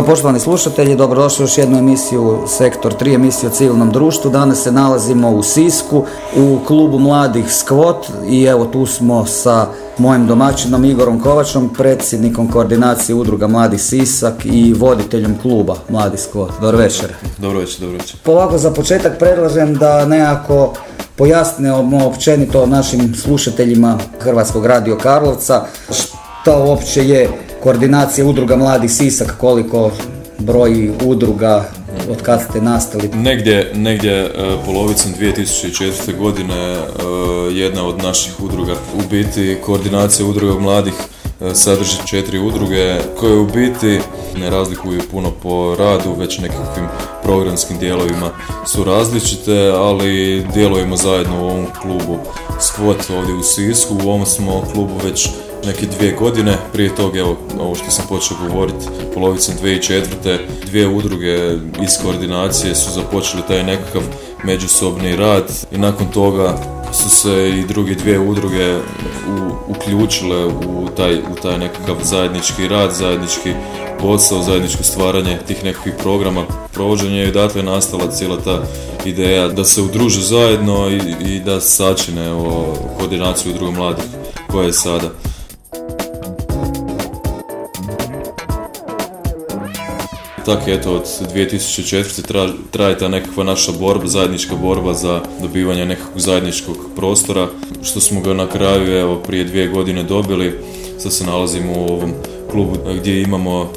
Poštovani slušatelji, dobrodošli u još jednu emisiju Sektor 3, emisiju o civilnom društvu. Danas se nalazimo u Sisku, u klubu mladih Skvot i evo tu smo sa mojim domaćinom Igorom Kovačom, predsjednikom koordinacije udruga Mladih Sisak i voditeljem kluba Mladih Skvot. Dobro večer. Dobro večer, dobro večer. Polako za početak predlažem da nekako pojasnimo općenito našim slušateljima Hrvatskog radio Karlovca što uopće je koordinacija udruga Mladih Sisak, koliko broji udruga od kad ste nastali? Negdje, negdje e, polovicom 2004. godine e, jedna od naših udruga, u biti koordinacija udruga mladih e, sadrži četiri udruge koje u biti ne razlikuju puno po radu, već nekakvim programskim dijelovima su različite, ali djelujemo zajedno u ovom klubu Squat ovdje u Sisku. U ovom smo klubu već neke dvije godine. Prije toga, evo, ovo što sam počeo govoriti, polovicom 2004. dvije udruge iz koordinacije su započeli taj nekakav međusobni rad i nakon toga su se i druge dvije udruge uključile u taj, u taj nekakav zajednički rad, zajednički posao, zajedničko stvaranje tih nekakvih programa, provođenje i odatle nastala cijela ta ideja da se udruže zajedno i, i da sačine o koordinaciju udruga mladih koja je sada. Tako eto, od 2004. traje ta nekakva naša borba, zajednička borba za dobivanje nekakvog zajedničkog prostora, što smo ga na kraju, evo, prije dvije godine dobili. Sad se nalazimo u ovom klubu gdje imamo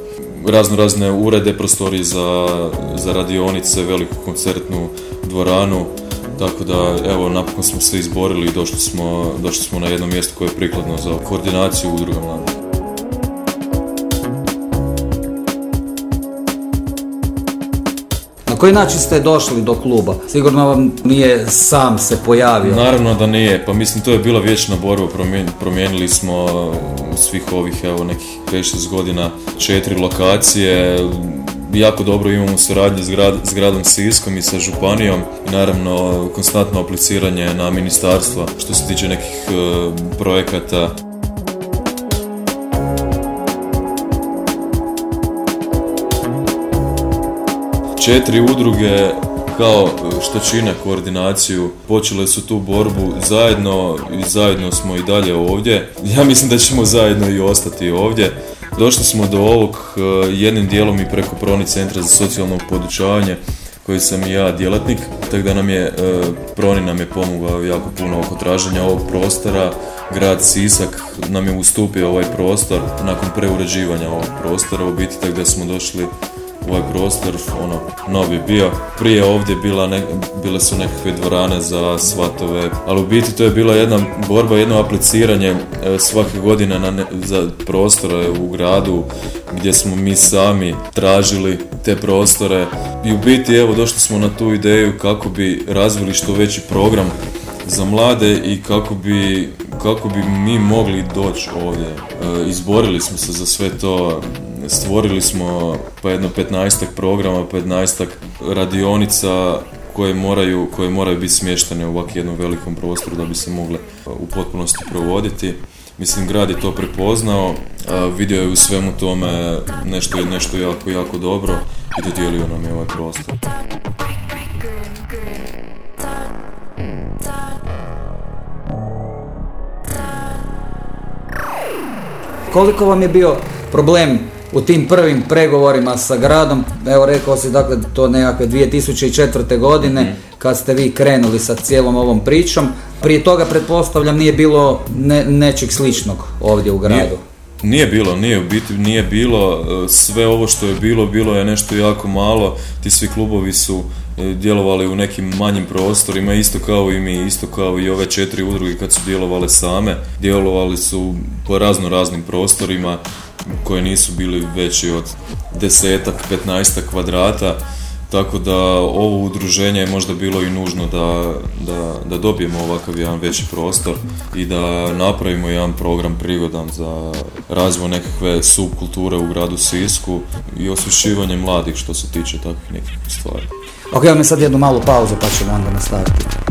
razno razne urede, prostorije za, za radionice, veliku koncertnu dvoranu, tako da, evo, napokon smo se izborili i došli smo, došli smo na jedno mjesto koje je prikladno za koordinaciju udruga mladih. Na koji način ste došli do kluba? Sigurno vam nije sam se pojavio. Naravno da nije, pa mislim to je bila vječna borba, promijenili smo svih ovih evo nekih 5-6 godina četiri lokacije, jako dobro imamo suradnju s, grad, s gradom Siskom i sa županijom. I naravno konstantno apliciranje na ministarstva što se tiče nekih e, projekata četiri udruge kao što čine koordinaciju počele su tu borbu zajedno i zajedno smo i dalje ovdje. Ja mislim da ćemo zajedno i ostati ovdje. Došli smo do ovog e, jednim dijelom i preko Proni centra za socijalno podučavanje koji sam i ja djelatnik, tako da nam je, e, Proni nam je pomogao jako puno oko traženja ovog prostora. Grad Sisak nam je ustupio ovaj prostor nakon preuređivanja ovog prostora u biti, tako da smo došli ovaj prostor, ono, novi bio. Prije ovdje bila ne, bile su nekakve dvorane za svatove, ali u biti to je bila jedna borba, jedno apliciranje e, svake godine na ne, za prostore u gradu gdje smo mi sami tražili te prostore i u biti evo došli smo na tu ideju kako bi razvili što veći program za mlade i kako bi, kako bi mi mogli doći ovdje. E, izborili smo se za sve to, stvorili smo pa jedno 15 programa, 15 radionica koje moraju, koje moraju biti smještene u ovak jednom velikom prostoru da bi se mogle u potpunosti provoditi. Mislim, grad je to prepoznao, vidio je u svemu tome nešto, nešto jako, jako dobro i dodijelio nam je ovaj prostor. Koliko vam je bio problem u tim prvim pregovorima sa gradom, evo rekao si dakle to nekakve 2004. godine mm kad ste vi krenuli sa cijelom ovom pričom. Prije toga pretpostavljam nije bilo ne, nečeg sličnog ovdje u gradu. Nije, nije bilo, nije u biti nije bilo, sve ovo što je bilo, bilo je nešto jako malo, ti svi klubovi su e, djelovali u nekim manjim prostorima, isto kao i mi, isto kao i ove četiri udruge kad su djelovale same, djelovali su po razno raznim prostorima, koje nisu bili veći od desetak, petnaestak kvadrata tako da ovo udruženje je možda bilo i nužno da, da, da dobijemo ovakav jedan veći prostor i da napravimo jedan program prigodan za razvoj nekakve subkulture u gradu Sisku i osvješćivanje mladih što se tiče takvih nekih stvari. Ok, imamo sad jednu malu pauzu pa ćemo onda nastaviti.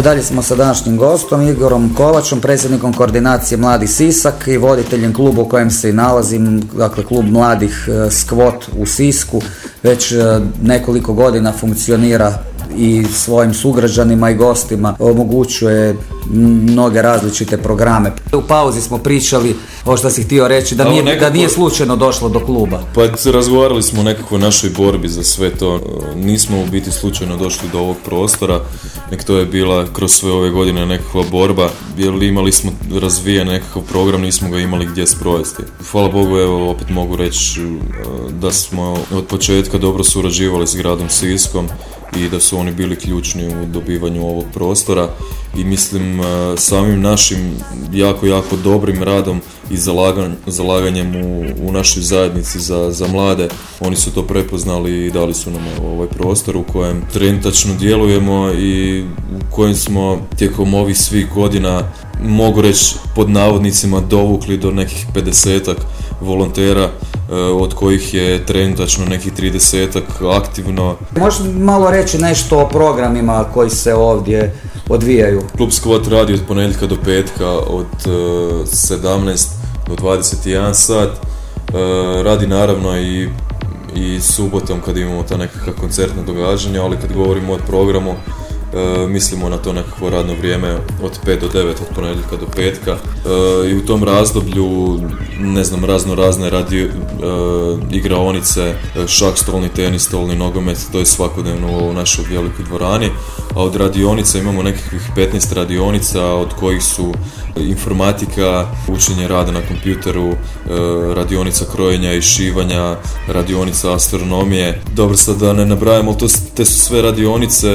I dalje smo sa današnjim gostom, Igorom Kovačom, predsjednikom koordinacije Mladih Sisak i voditeljem kluba u kojem se i nalazim, dakle klub Mladih e, Skvot u Sisku. Već e, nekoliko godina funkcionira i svojim sugrađanima i gostima omogućuje mnoge različite programe. U pauzi smo pričali ovo što si htio reći, da nije, da nije slučajno došlo do kluba. Pa razgovarali smo o nekakvoj našoj borbi za sve to. Nismo u biti slučajno došli do ovog prostora, nek to je bila kroz sve ove godine nekakva borba, jer imali smo razvijen nekakav program, nismo ga imali gdje sprovesti. Hvala Bogu, evo opet mogu reći da smo od početka dobro surađivali s gradom Siskom, i da su oni bili ključni u dobivanju ovog prostora i mislim e, samim našim jako, jako dobrim radom i zalaganjem u, u našoj zajednici za, za mlade, oni su to prepoznali i dali su nam ovaj prostor u kojem trenutačno djelujemo i u kojem smo tijekom ovih svih godina mogu reći pod navodnicima dovukli do nekih 50 volontera e, od kojih je trenutačno nekih 30 aktivno. Možeš malo reći nešto o programima koji se ovdje odvijaju? Klub Skvot radi od ponedjeljka do petka od 17 e, do 21 sat. E, radi naravno i i subotom kad imamo ta nekakva koncertna događanja, ali kad govorimo o programu E, mislimo na to nekakvo radno vrijeme od 5 do 9 od ponedjeljka do petka e, i u tom razdoblju ne znam razno razne radio, e, igraonice šak, stolni tenis, stolni nogomet to je svakodnevno u našoj velikoj dvorani a od radionica imamo nekakvih 15 radionica od kojih su informatika, učenje rada na kompjuteru, radionica krojenja i šivanja, radionica astronomije. Dobro, sad da ne nabrajamo, to, te su sve radionice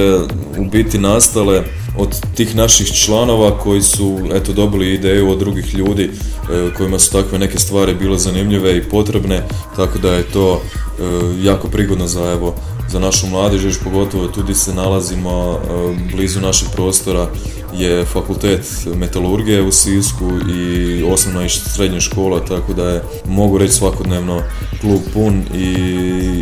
u biti nastale od tih naših članova koji su eto dobili ideju od drugih ljudi e, kojima su takve neke stvari bile zanimljive i potrebne tako da je to e, jako prigodno za evo za našu mladež pogotovo tu se nalazimo e, blizu našeg prostora je fakultet metalurgije u Sisku i osnovna i srednja škola, tako da je, mogu reći svakodnevno klub pun i,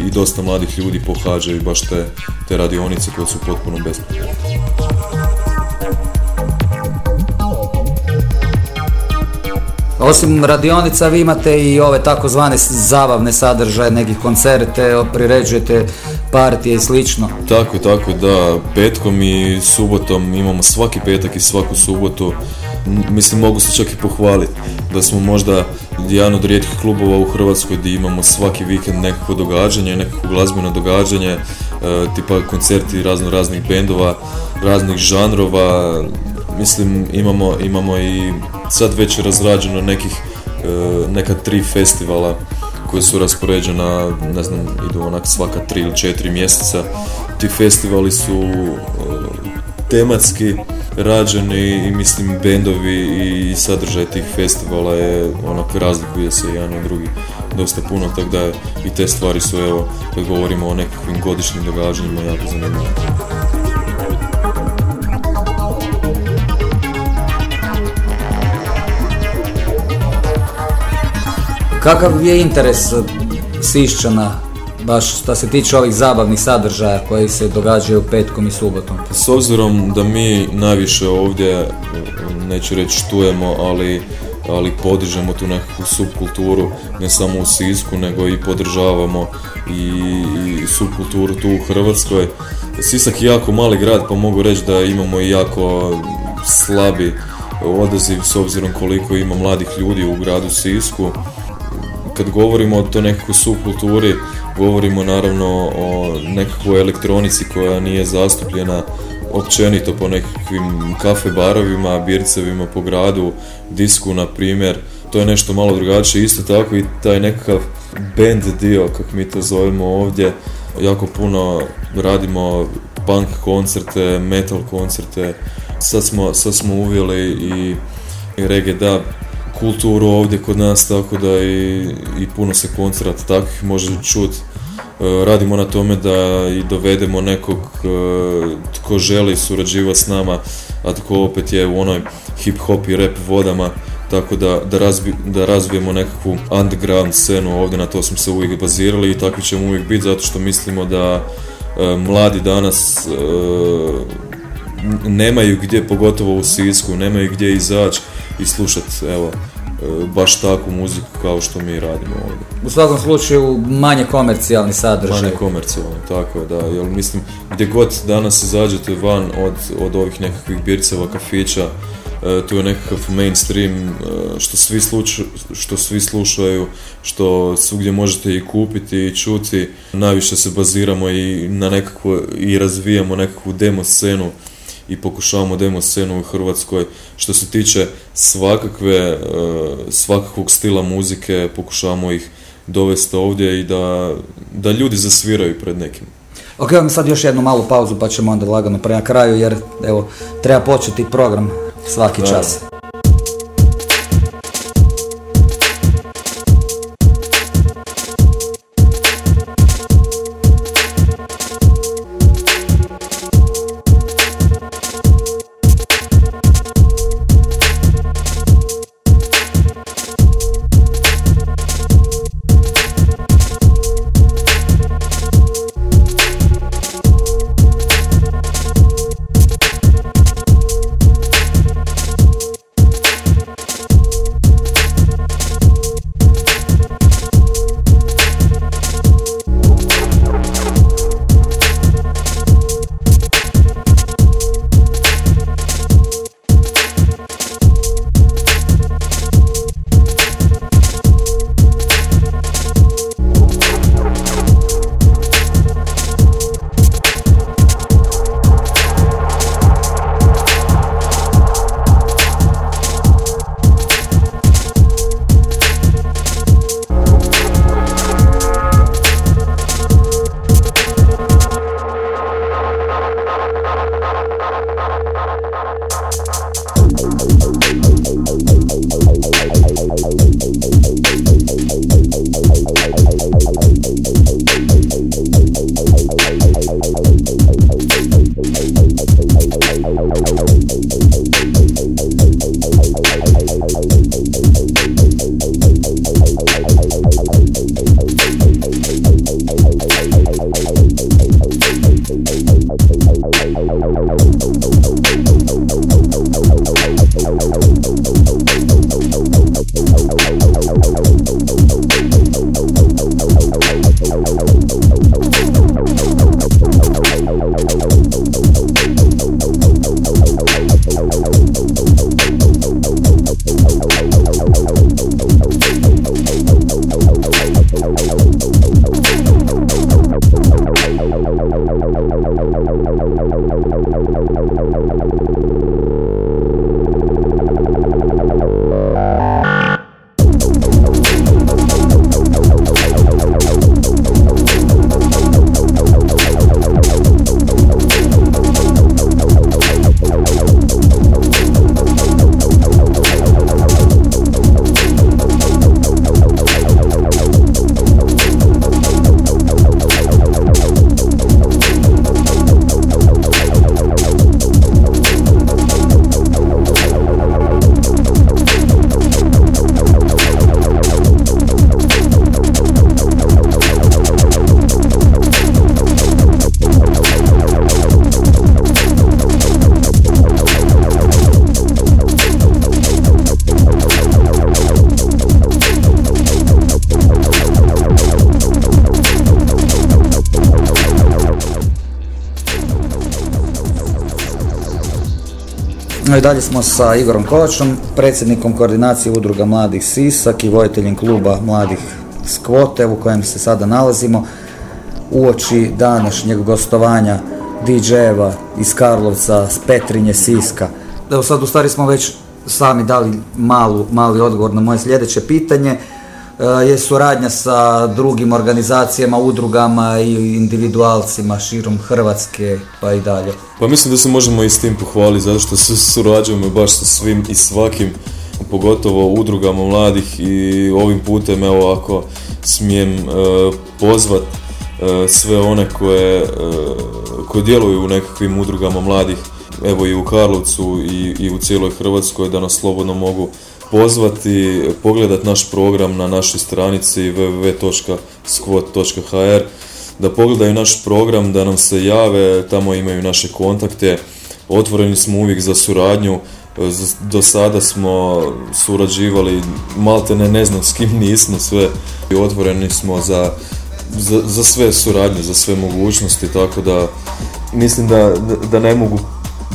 i dosta mladih ljudi pohađaju baš te, te radionice koje su potpuno besplatne. Osim radionica vi imate i ove takozvane zabavne sadržaje, nekih koncerte, priređujete partije i slično. Tako, tako, da, petkom i subotom imamo svaki petak i svaku subotu. Mislim, mogu se čak i pohvaliti da smo možda jedan od rijetkih klubova u Hrvatskoj gdje imamo svaki vikend nekako događanje, nekako glazbeno događanje, e, tipa koncerti razno raznih bendova, raznih žanrova, mislim imamo, imamo i sad već razrađeno nekih e, neka tri festivala koje su raspoređena, ne znam, idu onak svaka tri ili četiri mjeseca. Ti festivali su e, tematski rađeni i mislim bendovi i sadržaj tih festivala je onak razlikuje se jedan od drugi dosta puno, tako da i te stvari su evo, kad govorimo o nekakvim godišnjim događanjima jako zanimljive. Kakav je interes Sišćana baš što se tiče ovih zabavnih sadržaja koji se događaju petkom i subotom? S obzirom da mi najviše ovdje, neću reći štujemo, ali ali podižemo tu nekakvu subkulturu ne samo u Sisku nego i podržavamo i, i subkulturu tu u Hrvatskoj. Sisak je jako mali grad pa mogu reći da imamo i jako slabi odaziv s obzirom koliko ima mladih ljudi u gradu Sisku kad govorimo o to nekakvoj subkulturi, govorimo naravno o nekakvoj elektronici koja nije zastupljena općenito po nekakvim kafe barovima, bircevima po gradu, disku na primjer. To je nešto malo drugačije, isto tako i taj nekakav band dio, kako mi to zovemo ovdje, jako puno radimo punk koncerte, metal koncerte, sad smo, sad smo uveli i, reggae dub kulturu ovdje kod nas, tako da i, i puno se koncerata takvih može čuti. E, radimo na tome da i dovedemo nekog e, tko želi surađivati s nama, a tko opet je u onoj hip hop i rap vodama, tako da, da, da razvijemo nekakvu underground scenu ovdje, na to smo se uvijek bazirali i takvi ćemo uvijek biti zato što mislimo da e, mladi danas nemaju gdje, pogotovo u Sisku, nemaju gdje izaći i slušati, evo, e, baš takvu muziku kao što mi radimo ovdje. U svakom slučaju manje komercijalni sadržaj. Manje komercijalni, tako je, da. Jer mislim, gdje god danas izađete van od, od ovih nekakvih birceva, kafića, e, tu je nekakav mainstream e, što svi, što svi slušaju, što svugdje možete i kupiti i čuti. Najviše se baziramo i na nekakvo, i razvijamo nekakvu demo scenu i pokušavamo demo scenu u Hrvatskoj. Što se tiče svakakve, e, svakakvog stila muzike, pokušavamo ih dovesti ovdje i da, da ljudi zasviraju pred nekim. Ok, vam sad još jednu malu pauzu pa ćemo onda lagano prema kraju jer evo, treba početi program svaki čas. I dalje smo sa Igorom Kovačom, predsjednikom koordinacije udruga mladih Sisak i vojiteljem kluba mladih Skvote u kojem se sada nalazimo uoči današnjeg gostovanja DJ-eva iz Karlovca, s Petrinje, Siska. Evo sad u stvari smo već sami dali malu, mali odgovor na moje sljedeće pitanje. E, je suradnja sa drugim organizacijama, udrugama i individualcima širom Hrvatske pa i dalje? Pa mislim da se možemo i s tim pohvaliti zato što se surađujemo baš sa svim i svakim pogotovo udrugama mladih i ovim putem evo ako smijem e, pozvat e, sve one koje, koje djeluju u nekakvim udrugama mladih evo i u Karlovcu i, i u cijeloj Hrvatskoj da nas slobodno mogu pozvati, pogledati naš program na našoj stranici www.squat.hr da pogledaju naš program, da nam se jave, tamo imaju naše kontakte, otvoreni smo uvijek za suradnju, do sada smo surađivali, malte ne, ne znam s kim nismo sve. Otvoreni smo za, za, za sve suradnje, za sve mogućnosti, tako da mislim da, da ne mogu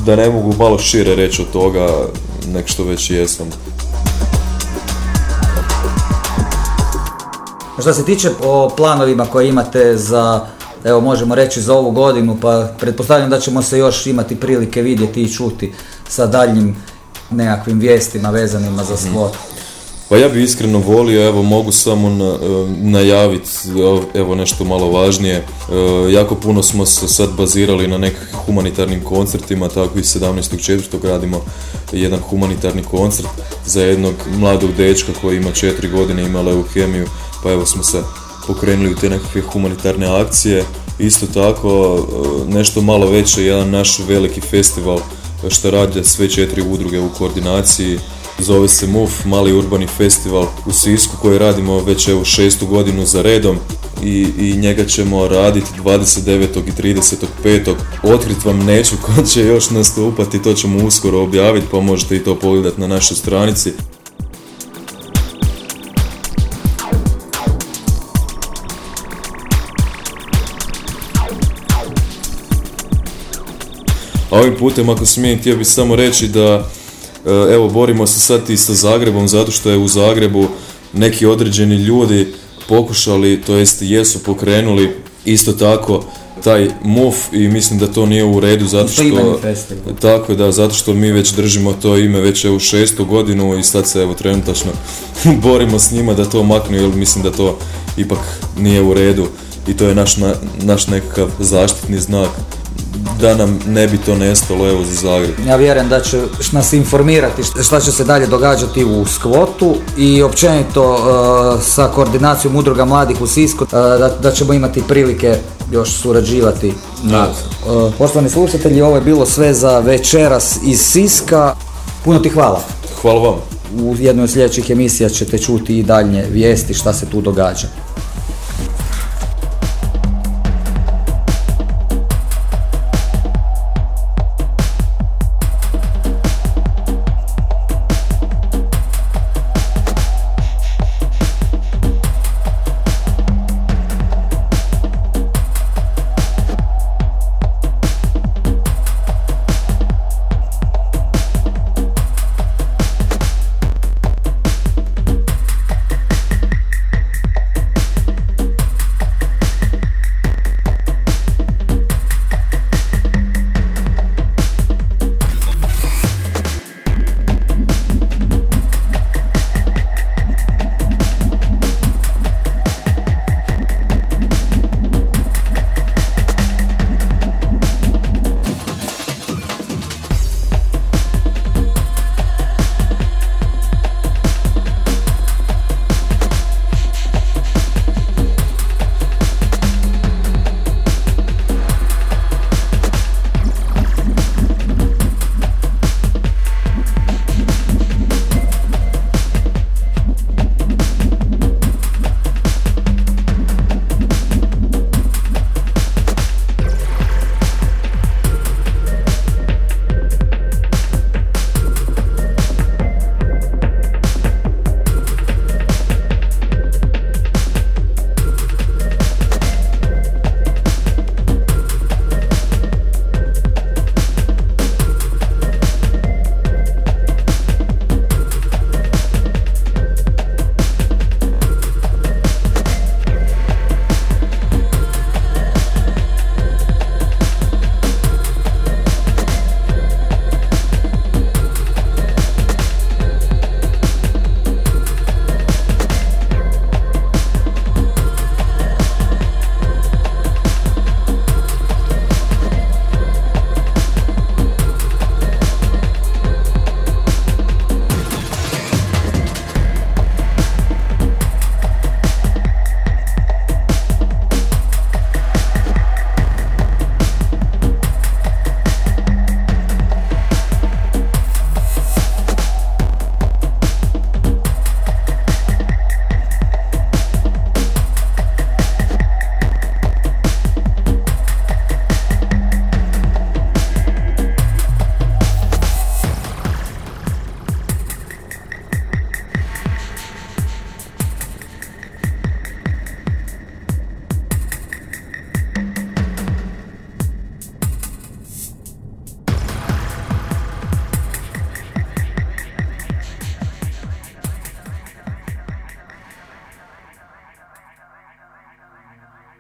da ne mogu malo šire reći od toga nek što već jesam. Što se tiče o planovima koje imate za, evo možemo reći za ovu godinu, pa pretpostavljam da ćemo se još imati prilike vidjeti i čuti sa daljnjim nekakvim vijestima vezanima za svot. Pa ja bi iskreno volio, evo mogu samo na, e, najaviti evo nešto malo važnije. E, jako puno smo se sad bazirali na nekakvim humanitarnim koncertima, tako i 17.4. radimo jedan humanitarni koncert za jednog mladog dečka koji ima četiri godine, ima leukemiju, pa evo smo se pokrenuli u te nekakve humanitarne akcije. Isto tako e, nešto malo veće, jedan naš veliki festival što radi sve četiri udruge u koordinaciji Zove se MUF, mali urbani festival u Sisku koji radimo već evo šestu godinu za redom i, i njega ćemo raditi 29. i 35. Otkrit vam neću ko će još nastupati, to ćemo uskoro objaviti pa možete i to pogledati na našoj stranici. A ovim putem, ako smijem, htio bih samo reći da evo borimo se sad i sa Zagrebom zato što je u Zagrebu neki određeni ljudi pokušali, to jest jesu pokrenuli isto tako taj MUF i mislim da to nije u redu zato što tako da zato što mi već držimo to ime već u šestu godinu i sad se evo trenutačno borimo s njima da to maknu jer mislim da to ipak nije u redu i to je naš, naš nekakav zaštitni znak da nam ne bi to nestalo evo za Zagreb. Ja vjerujem da će nas informirati šta će se dalje događati u Skvotu i općenito uh, sa koordinacijom udruga mladih u Sisku uh, da, da ćemo imati prilike još surađivati. Da. Uh, poštovani slušatelji, ovo je bilo sve za večeras iz Siska. Puno ti hvala. Hvala vam. U jednoj od sljedećih emisija ćete čuti i daljnje vijesti šta se tu događa.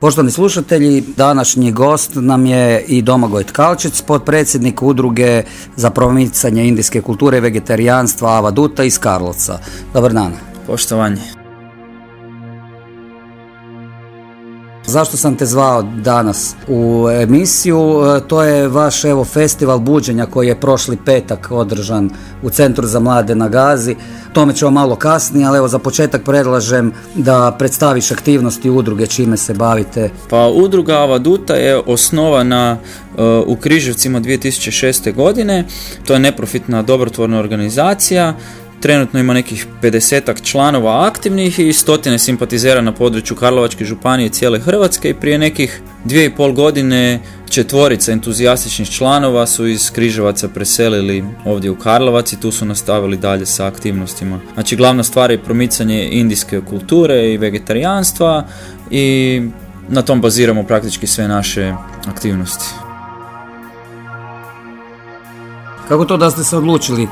Poštovani slušatelji, današnji gost nam je i Domagoj Tkalčić, potpredsjednik udruge za promicanje indijske kulture i vegetarijanstva Avaduta iz Karlovca. Dobar dan. Poštovanje. Zašto sam te zvao danas u emisiju? E, to je vaš evo festival buđenja koji je prošli petak održan u Centru za mlade na Gazi. Tome ćemo malo kasnije, ali evo za početak predlažem da predstaviš aktivnosti udruge čime se bavite. Pa udruga Avaduta je osnovana e, u Križevcima 2006. godine. To je neprofitna dobrotvorna organizacija Trenutno ima nekih 50 članova aktivnih i stotine simpatizera na području Karlovačke županije i cijele Hrvatske i prije nekih dvije i pol godine četvorica entuzijastičnih članova su iz Križevaca preselili ovdje u Karlovac i tu su nastavili dalje sa aktivnostima. Znači glavna stvar je promicanje indijske kulture i vegetarijanstva i na tom baziramo praktički sve naše aktivnosti. Kako to da ste se odlučili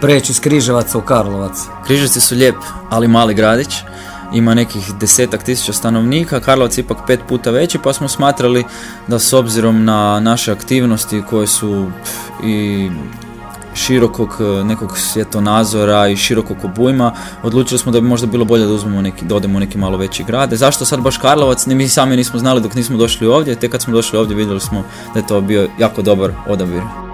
preći iz Križevaca u Karlovac? Križevci su lijep, ali mali gradić. Ima nekih desetak tisuća stanovnika, Karlovac je ipak pet puta veći, pa smo smatrali da s obzirom na naše aktivnosti koje su i širokog nekog svjetonazora i širokog obujma, odlučili smo da bi možda bilo bolje da uzmemo neki, da odemo u neki malo veći grad. Zašto sad baš Karlovac? Ni mi sami nismo znali dok nismo došli ovdje, te kad smo došli ovdje vidjeli smo da je to bio jako dobar odabir.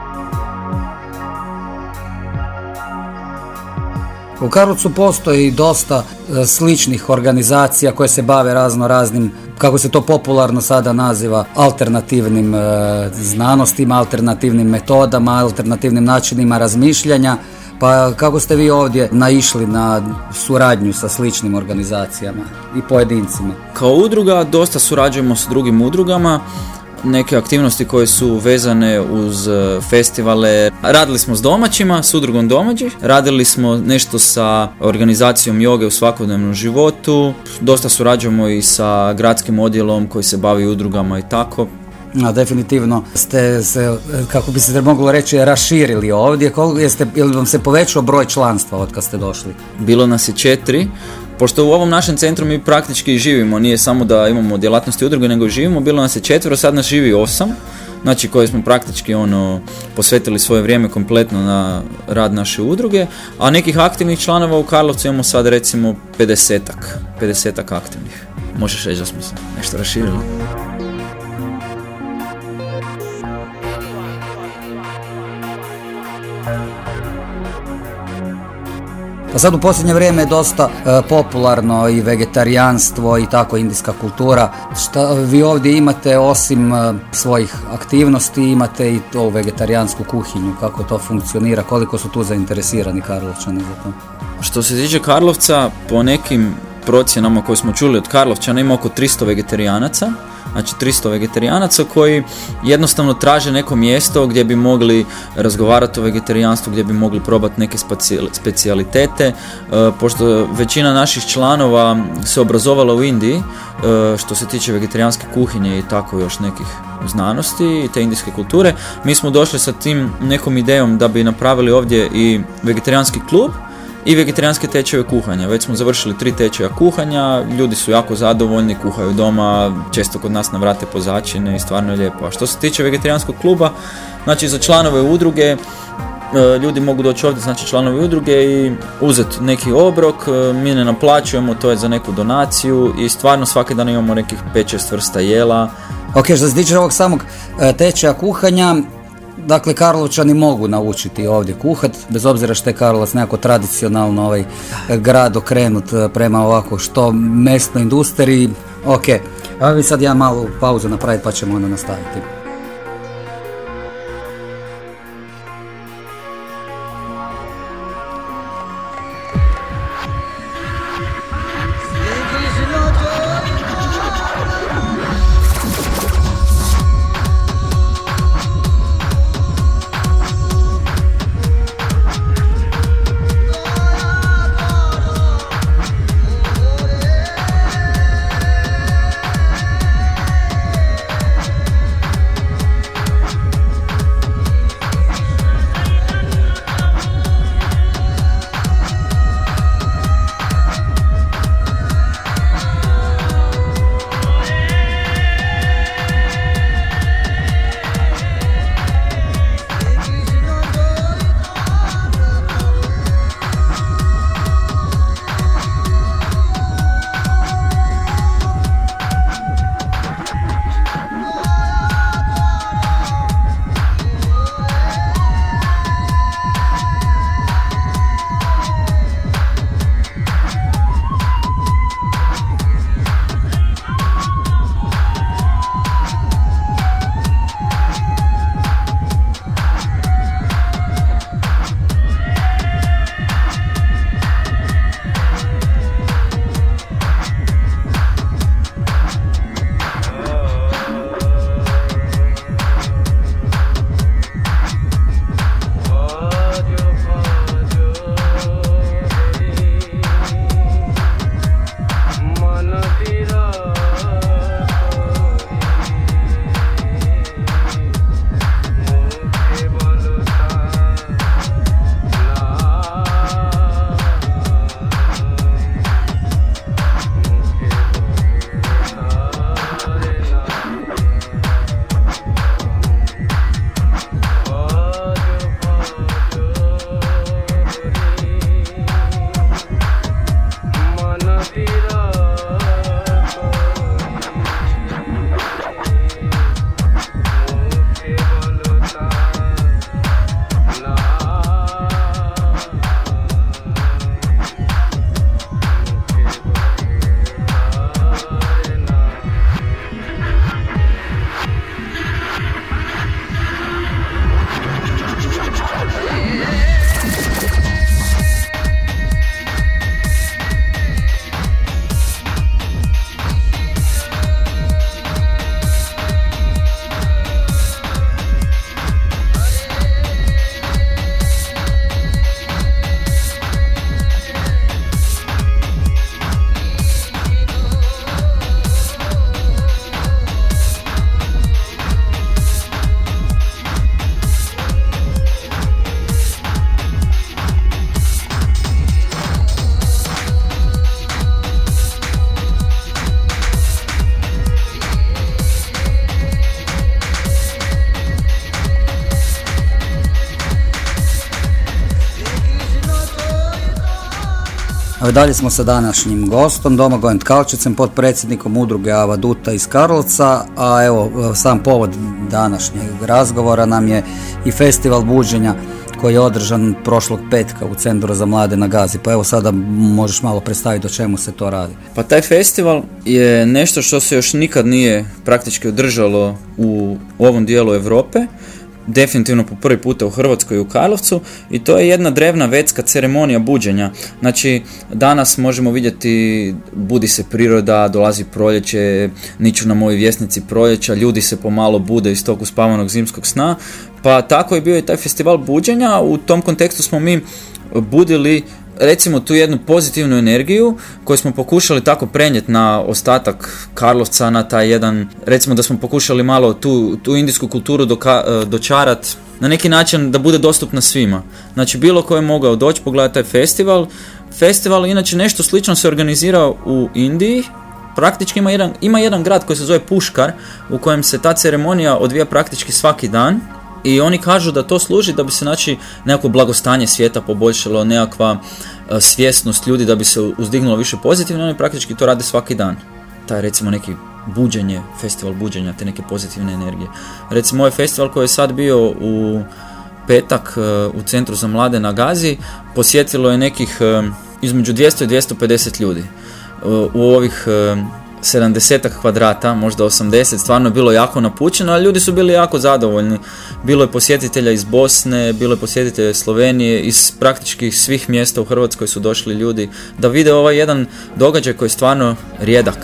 U Karlovcu postoji dosta e, sličnih organizacija koje se bave razno raznim, kako se to popularno sada naziva, alternativnim e, znanostima, alternativnim metodama, alternativnim načinima razmišljanja. Pa kako ste vi ovdje naišli na suradnju sa sličnim organizacijama i pojedincima? Kao udruga dosta surađujemo s drugim udrugama neke aktivnosti koje su vezane uz e, festivale. Radili smo s domaćima, s udrugom domađi, radili smo nešto sa organizacijom joge u svakodnevnom životu, dosta surađujemo i sa gradskim odjelom koji se bavi udrugama i tako. A definitivno ste se, kako bi se moglo reći, raširili ovdje. Koliko jeste, ili vam se povećao broj članstva od kad ste došli? Bilo nas je četiri, Pošto u ovom našem centru mi praktički živimo, nije samo da imamo djelatnosti udruge, nego živimo, bilo nas je četvero, sad nas živi osam, znači koje smo praktički ono posvetili svoje vrijeme kompletno na rad naše udruge, a nekih aktivnih članova u Karlovcu imamo sad recimo 50-ak, 50 aktivnih. Možeš reći da smo nešto raširili. Sad u posljednje vrijeme je dosta e, popularno i vegetarijanstvo i tako indijska kultura. Šta vi ovdje imate osim e, svojih aktivnosti, imate i to vegetarijansku kuhinju, kako to funkcionira, koliko su tu zainteresirani Karlovčani za to? Što se tiče Karlovca, po nekim procjenama koje smo čuli od Karlovčana ima oko 300 vegetarijanaca znači 300 vegetarijanaca koji jednostavno traže neko mjesto gdje bi mogli razgovarati o vegetarijanstvu, gdje bi mogli probati neke specijalitete, e, pošto većina naših članova se obrazovala u Indiji, e, što se tiče vegetarijanske kuhinje i tako još nekih znanosti i te indijske kulture, mi smo došli sa tim nekom idejom da bi napravili ovdje i vegetarijanski klub, i vegetarijanske tečeve kuhanja. Već smo završili tri tečaja kuhanja, ljudi su jako zadovoljni, kuhaju doma, često kod nas navrate po začine i stvarno je lijepo. A što se tiče vegetarijanskog kluba, znači za članove udruge, e, ljudi mogu doći ovdje, znači članovi udruge i uzeti neki obrok, e, mi ne naplaćujemo, to je za neku donaciju i stvarno svaki dan imamo nekih 5-6 vrsta jela. Ok, što se tiče ovog samog e, tečaja kuhanja, Dakle, Karlovčani mogu naučiti ovdje kuhat, bez obzira što je Karlovac nekako tradicionalno ovaj grad okrenut eh, prema ovako što mesnoj industriji. Ok, a vi sad ja malo pauzu napraviti pa ćemo onda nastaviti. Dalje smo sa današnjim gostom, Domagojem Tkalčicem, potpredsjednikom udruge Avaduta iz Karlovca, a evo sam povod današnjeg razgovora nam je i festival buđenja koji je održan prošlog petka u Centru za mlade na Gazi. Pa evo sada možeš malo predstaviti o čemu se to radi. Pa taj festival je nešto što se još nikad nije praktički održalo u ovom dijelu Europe definitivno po prvi puta u Hrvatskoj u Karlovcu i to je jedna drevna vetska ceremonija buđenja. Znači, danas možemo vidjeti budi se priroda, dolazi proljeće, niču na moji vjesnici proljeća, ljudi se pomalo bude iz tog uspavanog zimskog sna, pa tako je bio i taj festival buđenja, u tom kontekstu smo mi budili recimo tu jednu pozitivnu energiju koju smo pokušali tako prenijeti na ostatak Karlovca, na taj jedan, recimo da smo pokušali malo tu, tu indijsku kulturu doka, e, dočarat na neki način da bude dostupna svima. Znači bilo ko je mogao doći pogledati taj festival. Festival inače nešto slično se organizirao u Indiji, praktički ima jedan, ima jedan grad koji se zove Puškar u kojem se ta ceremonija odvija praktički svaki dan i oni kažu da to služi da bi se znači nekako blagostanje svijeta poboljšalo, nekakva e, svjesnost ljudi da bi se uzdignulo više pozitivno, oni praktički to rade svaki dan. Taj recimo neki buđenje, festival buđenja, te neke pozitivne energije. Recimo ovaj festival koji je sad bio u petak e, u Centru za mlade na Gazi, posjetilo je nekih e, između 200 i 250 ljudi. U ovih 70 kvadrata, možda 80, stvarno je bilo jako napučeno, ali ljudi su bili jako zadovoljni. Bilo je posjetitelja iz Bosne, bilo je posjetitelja iz Slovenije, iz praktički svih mjesta u Hrvatskoj su došli ljudi da vide ovaj jedan događaj koji je stvarno rijedak.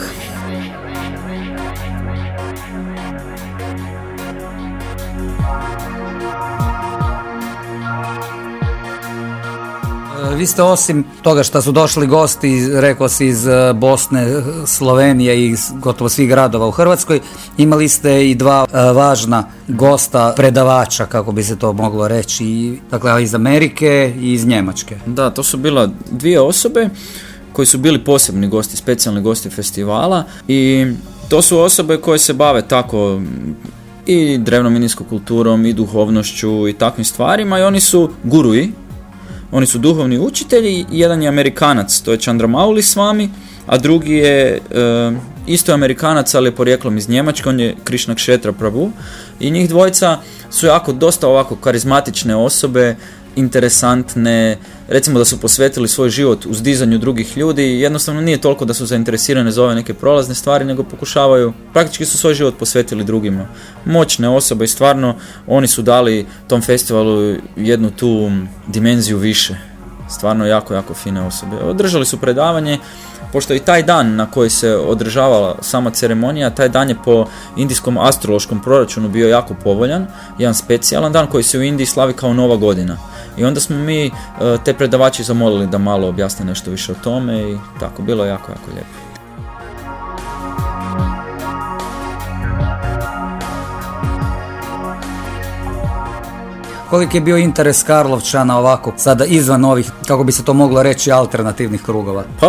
Vi ste osim toga što su došli gosti, rekao si iz e, Bosne, Slovenije i gotovo svih gradova u Hrvatskoj, imali ste i dva e, važna gosta, predavača, kako bi se to moglo reći, dakle iz Amerike i iz Njemačke. Da, to su bila dvije osobe koji su bili posebni gosti, specijalni gosti festivala i to su osobe koje se bave tako i drevnom kulturom i duhovnošću i takvim stvarima i oni su guruji oni su duhovni učitelji, jedan je Amerikanac, to je Mauli s vami, a drugi je e, isto Amerikanac, ali je porijeklom iz Njemačke, on je Krišnak Šetra Prabhu. I njih dvojica su jako dosta ovako karizmatične osobe, interesantne, recimo da su posvetili svoj život uzdizanju drugih ljudi, jednostavno nije toliko da su zainteresirane za ove neke prolazne stvari, nego pokušavaju, praktički su svoj život posvetili drugima. Moćne osobe i stvarno oni su dali tom festivalu jednu tu dimenziju više. Stvarno jako, jako fine osobe. Održali su predavanje, pošto i taj dan na koji se održavala sama ceremonija, taj dan je po indijskom astrološkom proračunu bio jako povoljan, jedan specijalan dan koji se u Indiji slavi kao nova godina. I onda smo mi e, te predavači zamolili da malo objasne nešto više o tome i tako, bilo je jako, jako lijepo. Koliki je bio interes Karlovčana ovako, sada izvan ovih, kako bi se to moglo reći, alternativnih krugova? Pa,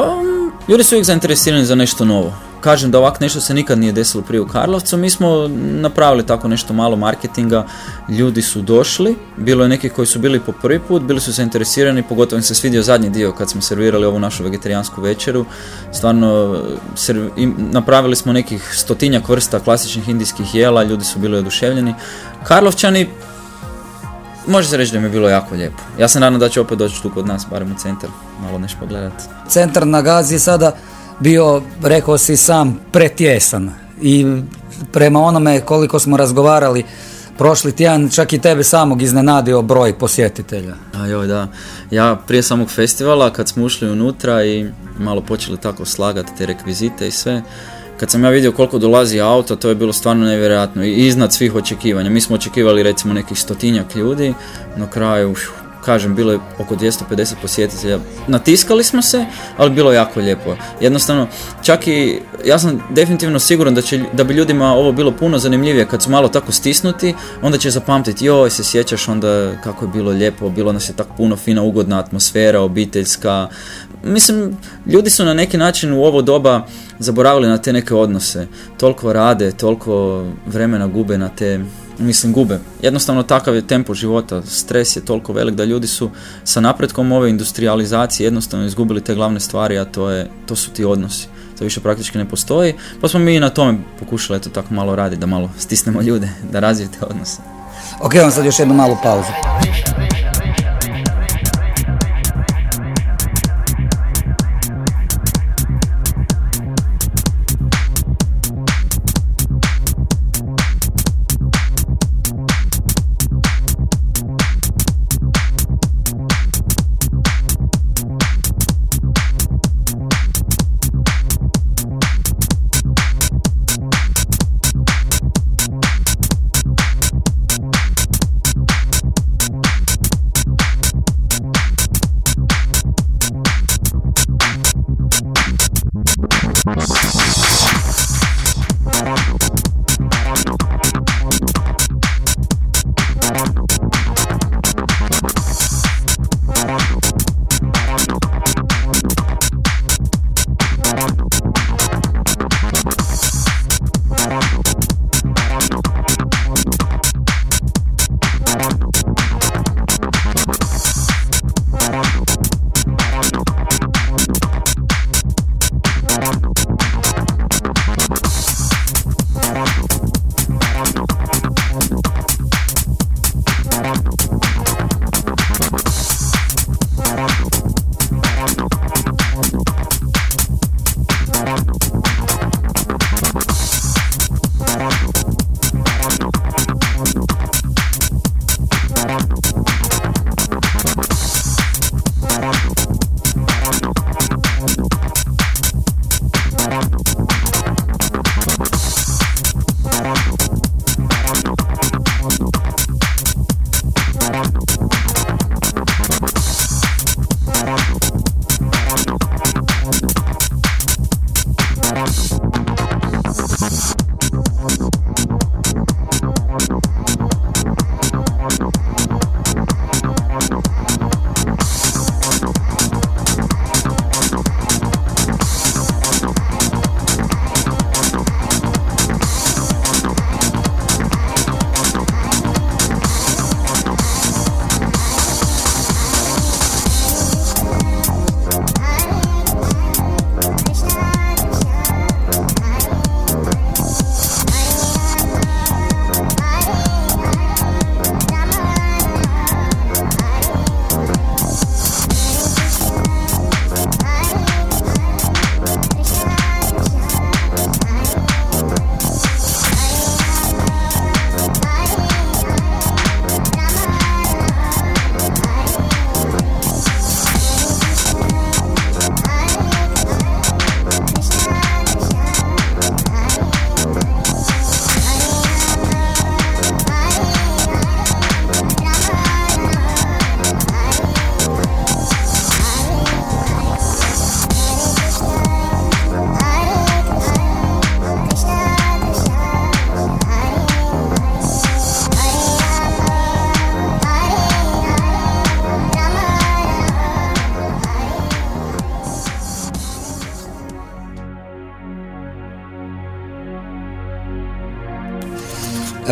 ljudi su uvijek zainteresirani za nešto novo kažem da ovako nešto se nikad nije desilo prije u Karlovcu, mi smo napravili tako nešto malo marketinga, ljudi su došli, bilo je nekih koji su bili po prvi put, bili su zainteresirani, pogotovo im se svidio zadnji dio kad smo servirali ovu našu vegetarijansku večeru, stvarno napravili smo nekih stotinjak vrsta klasičnih indijskih jela, ljudi su bili oduševljeni. Karlovčani Može se reći da mi je bilo jako lijepo. Ja se nadam da će opet doći tu kod nas, barem u centar, malo nešto pogledati. Centar na Gazi sada bio, rekao si sam, pretjesan i prema onome koliko smo razgovarali prošli tjedan, čak i tebe samog iznenadio broj posjetitelja. A joj, da. Ja prije samog festivala, kad smo ušli unutra i malo počeli tako slagati te rekvizite i sve, kad sam ja vidio koliko dolazi auto, to je bilo stvarno nevjerojatno i iznad svih očekivanja. Mi smo očekivali recimo nekih stotinjak ljudi, na kraju kažem, bilo je oko 250 posjetitelja. Natiskali smo se, ali bilo je jako lijepo. Jednostavno, čak i, ja sam definitivno siguran da, će, da bi ljudima ovo bilo puno zanimljivije kad su malo tako stisnuti, onda će zapamtiti, joj, se sjećaš onda kako je bilo lijepo, bilo nas je tako puno fina, ugodna atmosfera, obiteljska. Mislim, ljudi su na neki način u ovo doba zaboravili na te neke odnose. Toliko rade, toliko vremena gube na te mislim gube. Jednostavno takav je tempo života, stres je toliko velik da ljudi su sa napretkom ove industrializacije jednostavno izgubili te glavne stvari, a to, je, to su ti odnosi. To više praktički ne postoji, pa smo mi na tome pokušali eto tako malo raditi, da malo stisnemo ljude, da razviju te odnose. Ok, vam sad još jednu malu pauzu.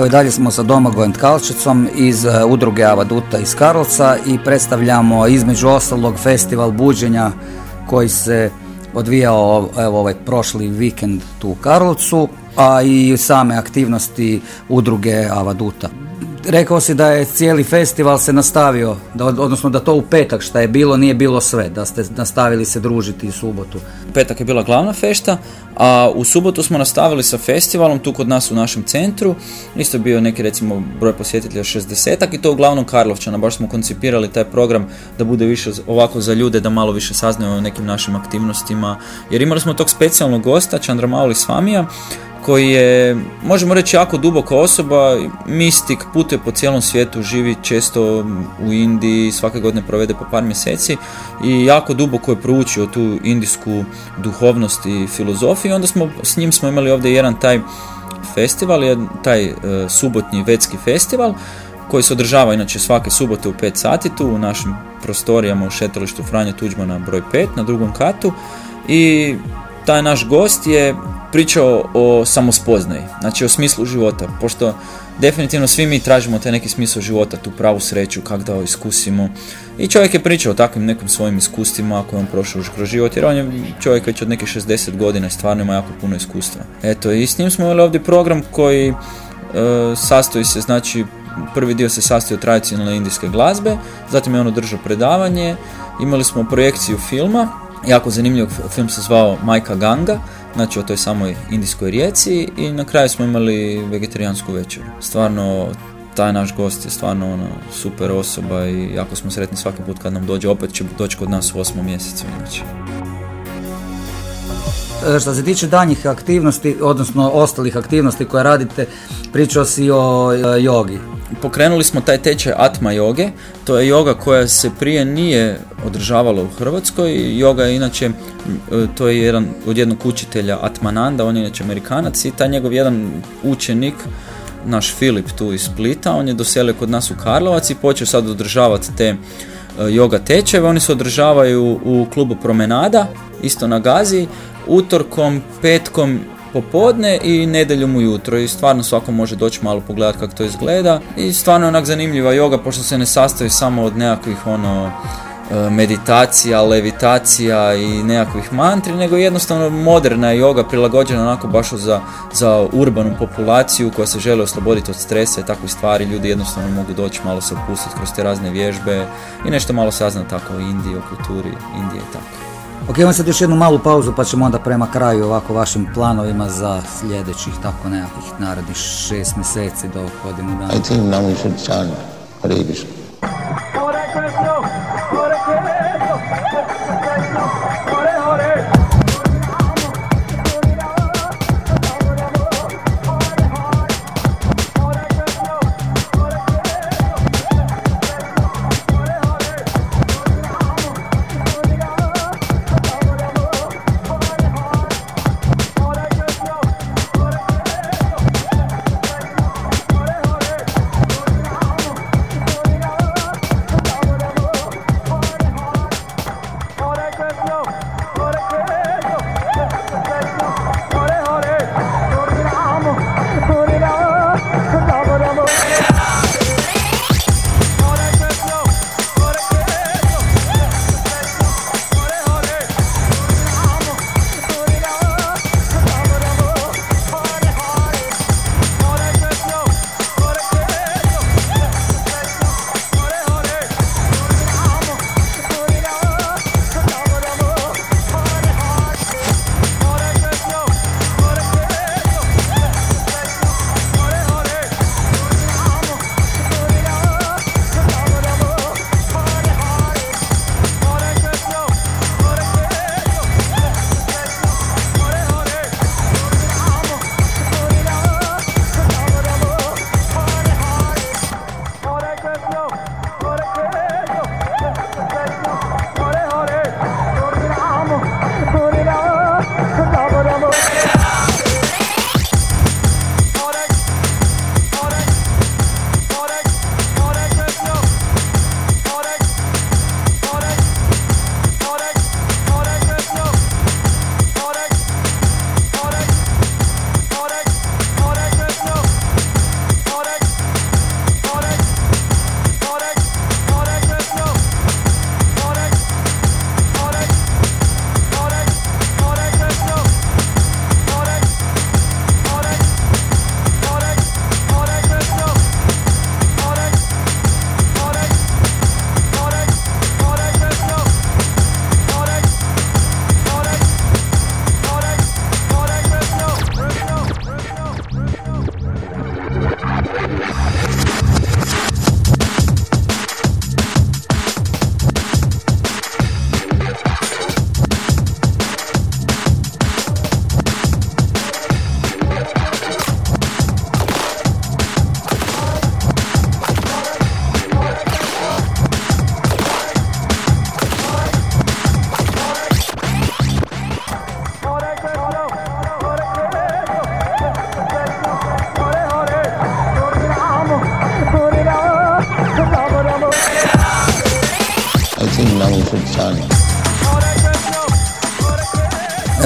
Evo dalje smo sa Domagojem Tkalčicom iz e, udruge Avaduta iz Karlovca i predstavljamo između ostalog festival buđenja koji se odvijao evo, ovaj prošli vikend tu u Karlovcu, a i same aktivnosti udruge Avaduta. Rekao si da je cijeli festival se nastavio, da, odnosno da to u petak šta je bilo nije bilo sve, da ste nastavili se družiti u subotu. Petak je bila glavna fešta, a u subotu smo nastavili sa festivalom tu kod nas u našem centru. Isto je bio neki recimo broj posjetitelja 60 i to uglavnom Karlovčana. Baš smo koncipirali taj program da bude više ovako za ljude, da malo više saznaju o nekim našim aktivnostima. Jer imali smo tog specijalnog gosta, Čandra Mauli Svamija, koji je, možemo reći, jako duboka osoba, mistik, putuje po cijelom svijetu, živi često u Indiji, svake godine provede po par mjeseci i jako duboko je proučio tu indijsku duhovnost i filozofiju. Onda smo, s njim smo imali ovdje jedan taj festival, taj e, subotnji vetski festival, koji se održava inače svake subote u 5 sati tu u našim prostorijama u šetalištu Franje Tuđmana broj 5 na drugom katu i taj naš gost je pričao o samospoznaji, znači o smislu života, pošto definitivno svi mi tražimo taj neki smisao života, tu pravu sreću, kako da iskusimo. I čovjek je pričao o takvim nekim svojim iskustvima koje on prošao kroz život, jer on je čovjek već od nekih 60 godina i stvarno ima jako puno iskustva. Eto, i s njim smo imali ovdje program koji e, sastoji se, znači, prvi dio se sastoji od tradicionalne indijske glazbe, zatim je on održao predavanje, imali smo projekciju filma, jako zanimljiv film se zvao Majka Ganga, znači o toj samoj indijskoj rijeci i na kraju smo imali vegetarijansku večeru. Stvarno taj naš gost je stvarno ono, super osoba i jako smo sretni svaki put kad nam dođe, opet će doći kod nas u osmom mjesecu inače. E, što se tiče danjih aktivnosti, odnosno ostalih aktivnosti koje radite, pričao si o e, jogi. Pokrenuli smo taj tečaj Atma joge, to je joga koja se prije nije održavala u Hrvatskoj. Joga je inače, e, to je jedan od jednog učitelja Atmananda, on je inače Amerikanac i taj njegov jedan učenik, naš Filip tu iz Splita, on je doselio kod nas u Karlovac i počeo sad održavati te joga tečajeve. Oni se održavaju u klubu Promenada, isto na Gazi, utorkom, petkom popodne i nedjeljom ujutro i stvarno svako može doći malo pogledati kako to izgleda i stvarno je onak zanimljiva joga pošto se ne sastoji samo od nekakvih ono e, meditacija, levitacija i nekakvih mantri, nego jednostavno moderna joga prilagođena onako baš za, za urbanu populaciju koja se želi osloboditi od stresa i takvih stvari. Ljudi jednostavno mogu doći malo se opustiti kroz te razne vježbe i nešto malo saznati tako o Indiji, o kulturi Indije i tako. Ok, imamo sad još jednu malu pauzu pa ćemo onda prema kraju ovako vašim planovima za sljedećih tako nekakvih narednih šest mjeseci do godinu dana. I think now we should chant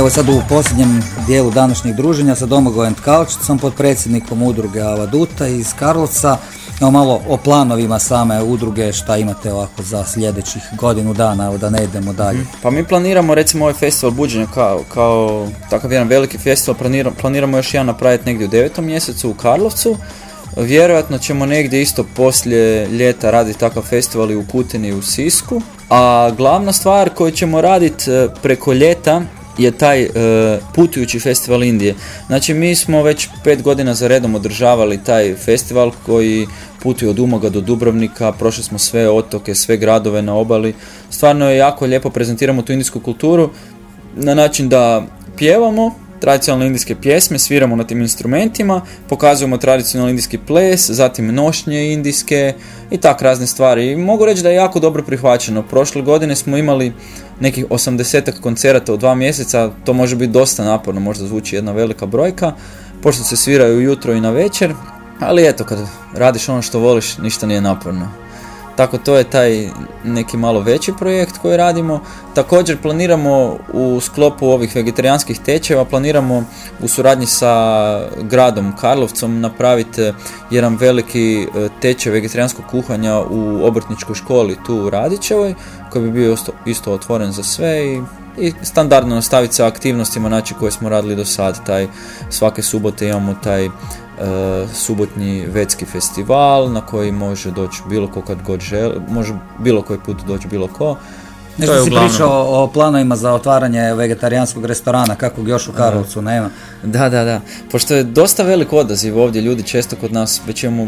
Evo sad u posljednjem dijelu današnjeg druženja sa Domagojem Tkalčicom, podpredsjednikom udruge Avaduta iz Karlovca. Evo malo o planovima same udruge, šta imate ovako za sljedećih godinu dana, evo da ne idemo dalje. Pa mi planiramo recimo ovaj festival buđenja kao, kao takav jedan veliki festival, planiramo, planiramo još jedan napraviti negdje u devetom mjesecu u Karlovcu. Vjerojatno ćemo negdje isto poslije ljeta raditi takav festival i u Kutini i u Sisku. A glavna stvar koju ćemo raditi e, preko ljeta je taj e, putujući festival Indije. Znači mi smo već pet godina za redom održavali taj festival koji putuje od Umoga do Dubrovnika, prošli smo sve otoke, sve gradove na obali. Stvarno je jako lijepo prezentiramo tu indijsku kulturu na način da pjevamo, tradicionalne indijske pjesme, sviramo na tim instrumentima, pokazujemo tradicionalni indijski ples, zatim nošnje indijske i tak razne stvari. I mogu reći da je jako dobro prihvaćeno. Prošle godine smo imali nekih 80 koncerata u dva mjeseca, to može biti dosta naporno, možda zvuči jedna velika brojka, pošto se sviraju jutro i na večer, ali eto, kad radiš ono što voliš, ništa nije naporno. Tako to je taj neki malo veći projekt koji radimo. Također planiramo u sklopu ovih vegetarijanskih tečeva, planiramo u suradnji sa gradom Karlovcom napraviti jedan veliki e, tečaj vegetarijanskog kuhanja u obrtničkoj školi tu u Radićevoj, koji bi bio isto otvoren za sve i i standardno nastaviti sa aktivnostima znači koje smo radili do sad, taj svake subote imamo taj E, subotnji vetski festival na koji može doći bilo ko kad god želi, može bilo koji put doći bilo ko. Nešto si uglavnom... pričao o planovima za otvaranje vegetarijanskog restorana, kakvog još u Karlovcu nema. Da, da, da. Pošto je dosta velik odaziv ovdje, ljudi često kod nas, već imamo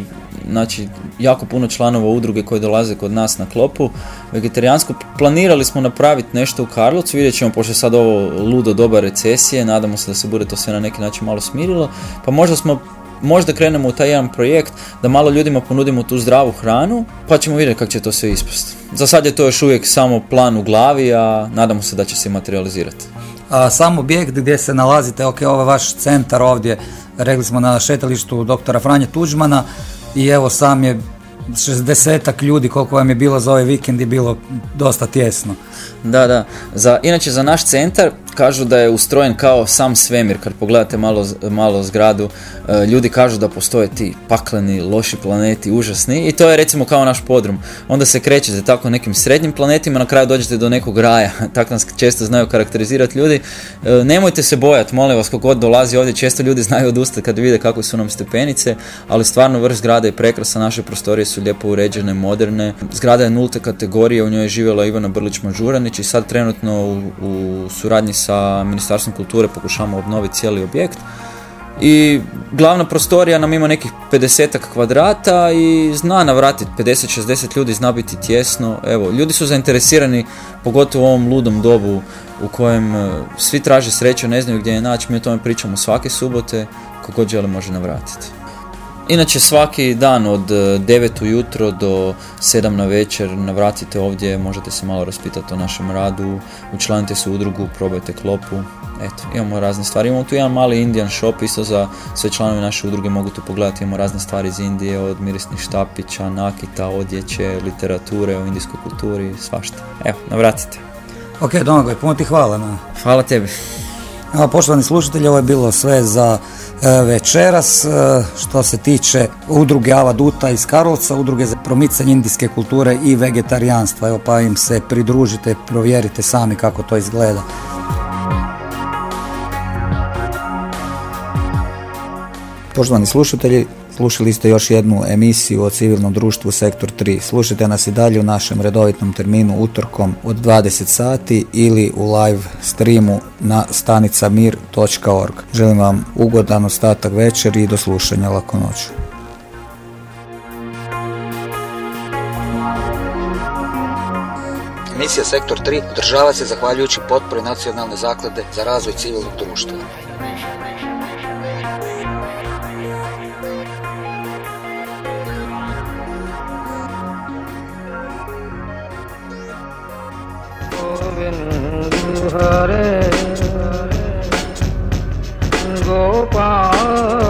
znači, jako puno članova udruge koji dolaze kod nas na klopu. Vegetarijansko, planirali smo napraviti nešto u Karlovcu, vidjet ćemo, pošto je sad ovo ludo doba recesije, nadamo se da se bude to sve na neki način malo smirilo, pa možda smo možda krenemo u taj jedan projekt da malo ljudima ponudimo tu zdravu hranu, pa ćemo vidjeti kako će to sve ispasti. Za sad je to još uvijek samo plan u glavi, a nadamo se da će se materializirati. A, sam objekt gdje se nalazite, ok, ovaj vaš centar ovdje, rekli smo na šetalištu doktora Franje Tuđmana i evo sam je 60 ljudi koliko vam je bilo za ovaj vikend je bilo dosta tjesno. Da, da. Za, inače za naš centar kažu da je ustrojen kao sam svemir. Kad pogledate malo, malo zgradu, e, ljudi kažu da postoje ti pakleni, loši planeti, užasni i to je recimo kao naš podrum. Onda se krećete tako nekim srednjim planetima, na kraju dođete do nekog raja. tako nas često znaju karakterizirati ljudi. E, nemojte se bojati, molim vas, kog god dolazi ovdje, često ljudi znaju odustati kad vide kako su nam stepenice, ali stvarno vrh zgrade je prekrasa, naše prostorije su lijepo uređene, moderne. Zgrada je nulte kategorije, u njoj je živjela Ivana Brlić Mažuranić i sad trenutno u, u suradnji sa Ministarstvom kulture pokušavamo obnoviti cijeli objekt. I glavna prostorija nam ima nekih 50 kvadrata i zna navratiti 50-60 ljudi, zna biti tjesno. Evo, ljudi su zainteresirani, pogotovo u ovom ludom dobu u kojem e, svi traže sreću, ne znaju gdje je naći, mi o tome pričamo svake subote, kogod želi može navratiti. Inače svaki dan od 9 e, ujutro do 7 na večer navratite ovdje, možete se malo raspitati o našem radu, učlanite se u udrugu, probajte klopu. Eto, imamo razne stvari. Imamo tu jedan mali Indian shop, isto za sve članovi naše udruge mogu tu pogledati. Imamo razne stvari iz Indije, od mirisnih štapića, nakita, odjeće, literature o indijskoj kulturi, svašta. Evo, navratite. Ok, Domagoj, puno ti hvala. Na... Hvala tebi. Evo, poštovani slušatelji, ovo je bilo sve za e, večeras. E, što se tiče udruge Ava Duta iz Karlovca, udruge za promicanje indijske kulture i vegetarijanstva. Evo pa im se pridružite, provjerite sami kako to izgleda. Poštovani slušatelji, Slušali ste još jednu emisiju o civilnom društvu Sektor 3. Slušajte nas i dalje u našem redovitnom terminu utorkom od 20 sati ili u live streamu na stanicamir.org. Želim vam ugodan ostatak večer i do slušanja lako noć. Emisija Sektor 3 održava se zahvaljujući potpori Nacionalne zaklade za razvoj civilnog društva. ঘরে গোপাল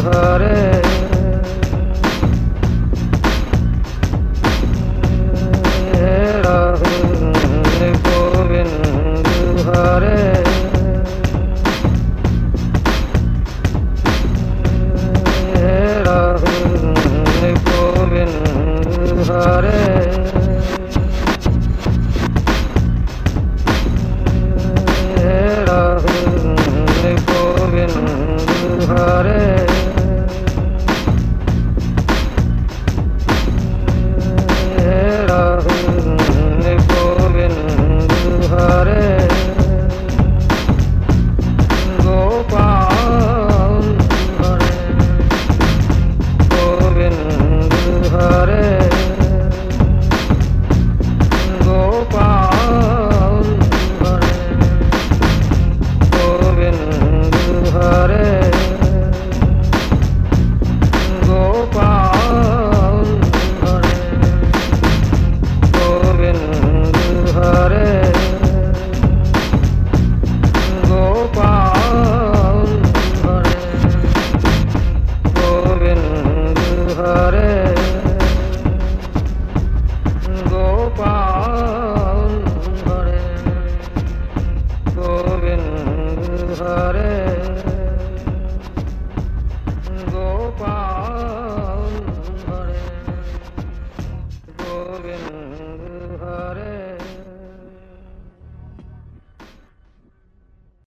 ঘরে